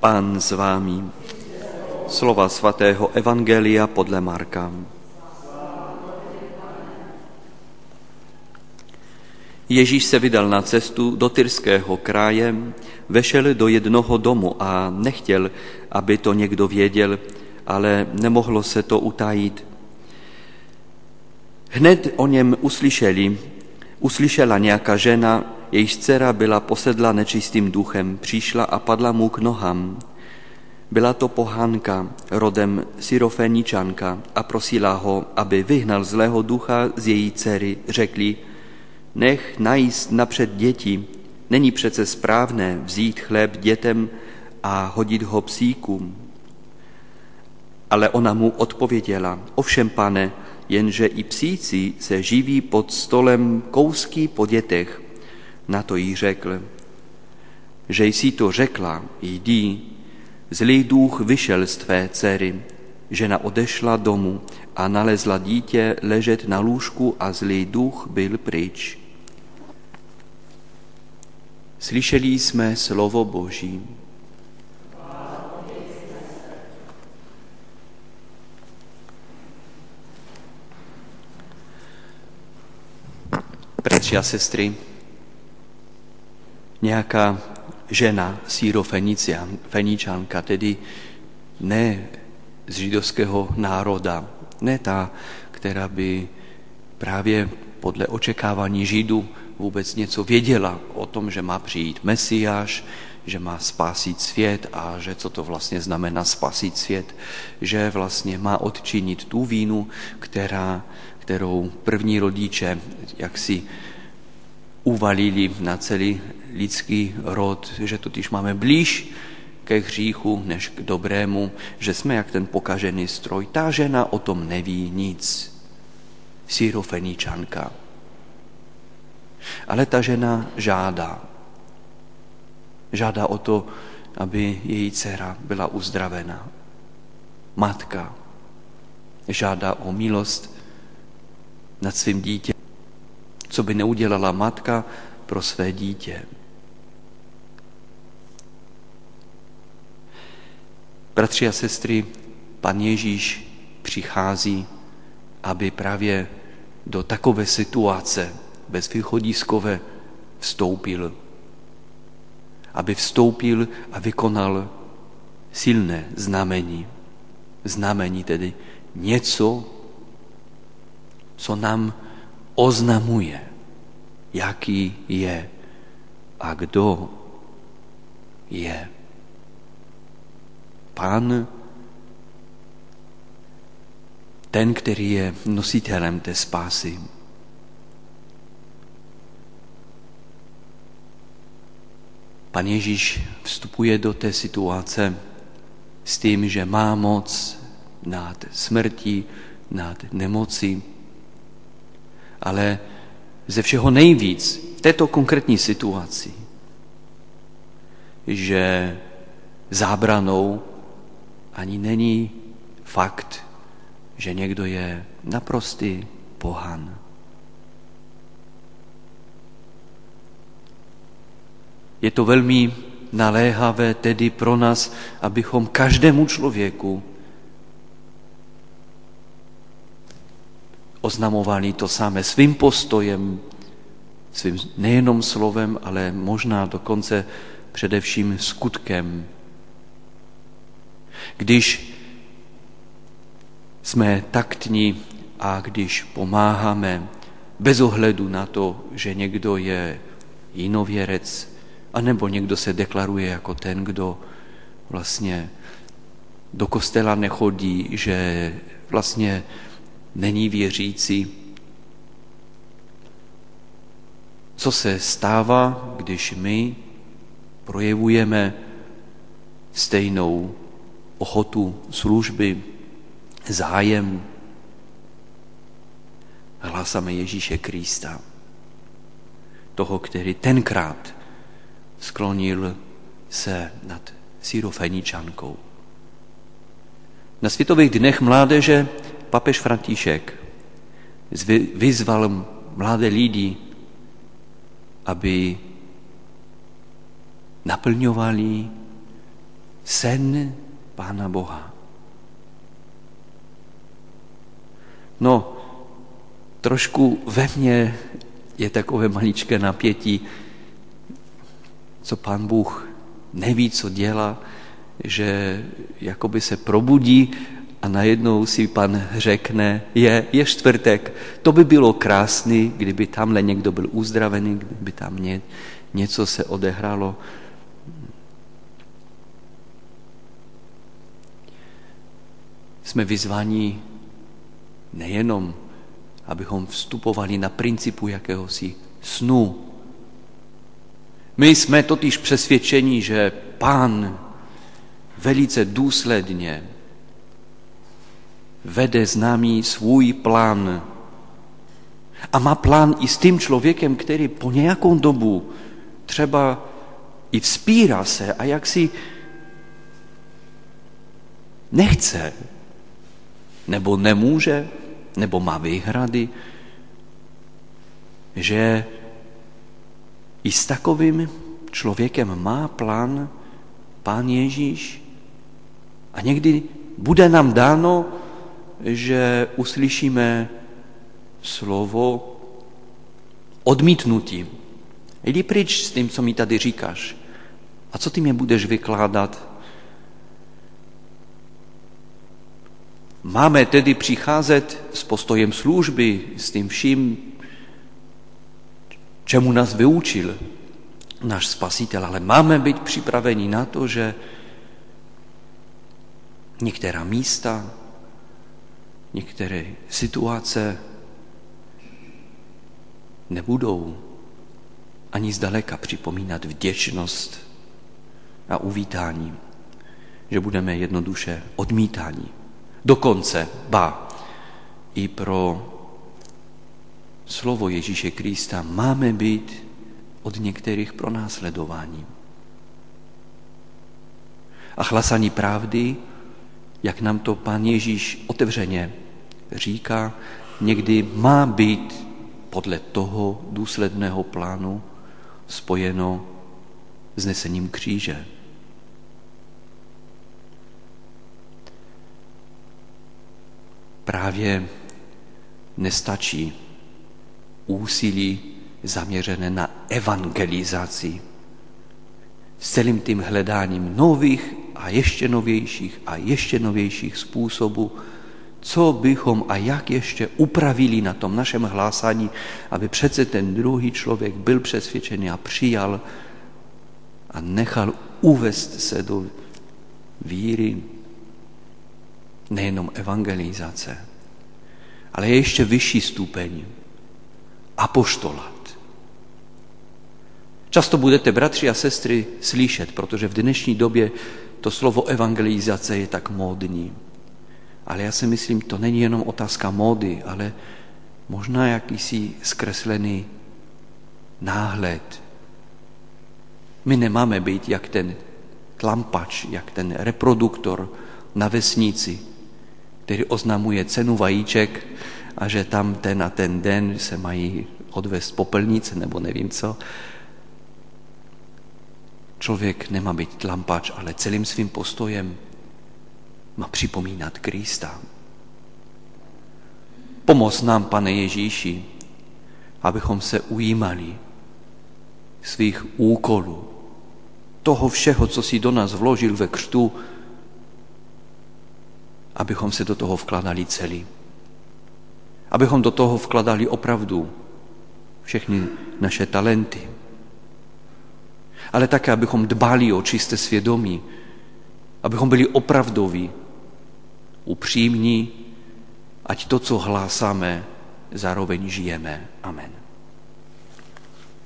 Pán s vámi. Slova svatého Evangelia podle Marka. Ježíš se vydal na cestu do Tyrského kráje, vešel do jednoho domu a nechtěl, aby to někdo věděl, ale nemohlo se to utajit. Hned o něm uslyšeli, uslyšela nějaká žena, jejíž dcera byla posedla nečistým duchem, přišla a padla mu k nohám. Byla to pohánka, rodem syrofeničanka a prosila ho, aby vyhnal zlého ducha z její dcery. Řekli, nech najíst napřed děti, není přece správné vzít chléb dětem a hodit ho psíkům. Ale ona mu odpověděla, ovšem pane, jenže i psíci se živí pod stolem kousky po dětech. Na to jí řekl, že jsi to řekla, jdi, zlý duch vyšel z tvé dcery. Žena odešla domů a nalezla dítě ležet na lůžku a zlý duch byl pryč. Slyšeli jsme slovo Boží. Bratři a sestry, nějaká žena sírofeničanka, tedy ne z židovského národa, ne ta, která by právě podle očekávání Židů vůbec něco věděla o tom, že má přijít Mesiáš, že má spásit svět a že co to vlastně znamená spásit svět, že vlastně má odčinit tu vínu, která, kterou první rodiče jaksi uvalili na celý lidský rod, že totiž máme blíž ke hříchu než k dobrému, že jsme jak ten pokažený stroj. Ta žena o tom neví nic. Syrofeničanka. Ale ta žena žádá. Žádá o to, aby její dcera byla uzdravena. Matka žádá o milost nad svým dítětem. Co by neudělala matka pro své dítě. Bratři a sestry, pan Ježíš přichází, aby právě do takové situace bezvýchodiskové vstoupil. Aby vstoupil a vykonal silné znamení. Znamení tedy něco, co nám oznamuje, jaký je a kdo je. Pán, ten, který je nositelem té spásy. Pan Ježíš vstupuje do té situace s tím, že má moc nad smrtí, nad nemocí, ale ze všeho nejvíc v této konkrétní situaci, že zábranou ani není fakt, že někdo je naprostý pohan. Je to velmi naléhavé tedy pro nás, abychom každému člověku oznamovali to samé svým postojem, svým nejenom slovem, ale možná dokonce především skutkem. Když jsme taktní a když pomáháme bez ohledu na to, že někdo je jinověrec, anebo někdo se deklaruje jako ten, kdo vlastně do kostela nechodí, že vlastně není věřící. Co se stává, když my projevujeme stejnou ochotu služby, zájem, hlásáme Ježíše Krista, toho, který tenkrát sklonil se nad sírofeničankou. Na Světových dnech mládeže papež František vyzval mladé lidi, aby naplňovali sen Pána Boha. No, trošku ve mně je takové maličké napětí, co Pán Bůh neví, co dělá, že jakoby se probudí a najednou si pan řekne, je, je čtvrtek, to by bylo krásný, kdyby tamhle někdo byl uzdravený, kdyby tam ně, něco se odehrálo. Jsme vyzváni nejenom, abychom vstupovali na principu jakéhosi snu. My jsme totiž přesvědčeni, že pán velice důsledně vede s námi svůj plán. A má plán i s tím člověkem, který po nějakou dobu třeba i vzpírá se a jak si nechce, nebo nemůže, nebo má výhrady, že i s takovým člověkem má plán Pán Ježíš a někdy bude nám dáno, že uslyšíme slovo odmítnutí. Jdi pryč s tím, co mi tady říkáš. A co ty mě budeš vykládat? Máme tedy přicházet s postojem služby, s tím vším, čemu nás vyučil náš spasitel, ale máme být připraveni na to, že některá místa, některé situace nebudou ani zdaleka připomínat vděčnost a uvítání, že budeme jednoduše odmítání. Dokonce, ba, i pro slovo Ježíše Krista máme být od některých pronásledování. A hlasání pravdy, jak nám to pán Ježíš otevřeně říká, někdy má být podle toho důsledného plánu spojeno s nesením kříže. Právě nestačí úsilí zaměřené na evangelizaci s celým tím hledáním nových a ještě novějších a ještě novějších způsobů, co bychom a jak ještě upravili na tom našem hlásání, aby přece ten druhý člověk byl přesvědčený a přijal a nechal uvést se do víry, nejenom evangelizace, ale je ještě vyšší stupeň apoštolat. Často budete, bratři a sestry, slyšet, protože v dnešní době to slovo evangelizace je tak módní. Ale já si myslím, to není jenom otázka módy, ale možná jakýsi zkreslený náhled. My nemáme být jak ten tlampač, jak ten reproduktor na vesnici, který oznamuje cenu vajíček a že tam ten a ten den se mají odvést popelnice nebo nevím co. Člověk nemá být tlampač, ale celým svým postojem má připomínat Krista. Pomoz nám, pane Ježíši, abychom se ujímali svých úkolů, toho všeho, co si do nás vložil ve křtu, abychom se do toho vkladali celý. Abychom do toho vkladali opravdu všechny naše talenty, ale také, abychom dbali o čisté svědomí, abychom byli opravdoví, upřímní, ať to, co hlásáme, zároveň žijeme. Amen.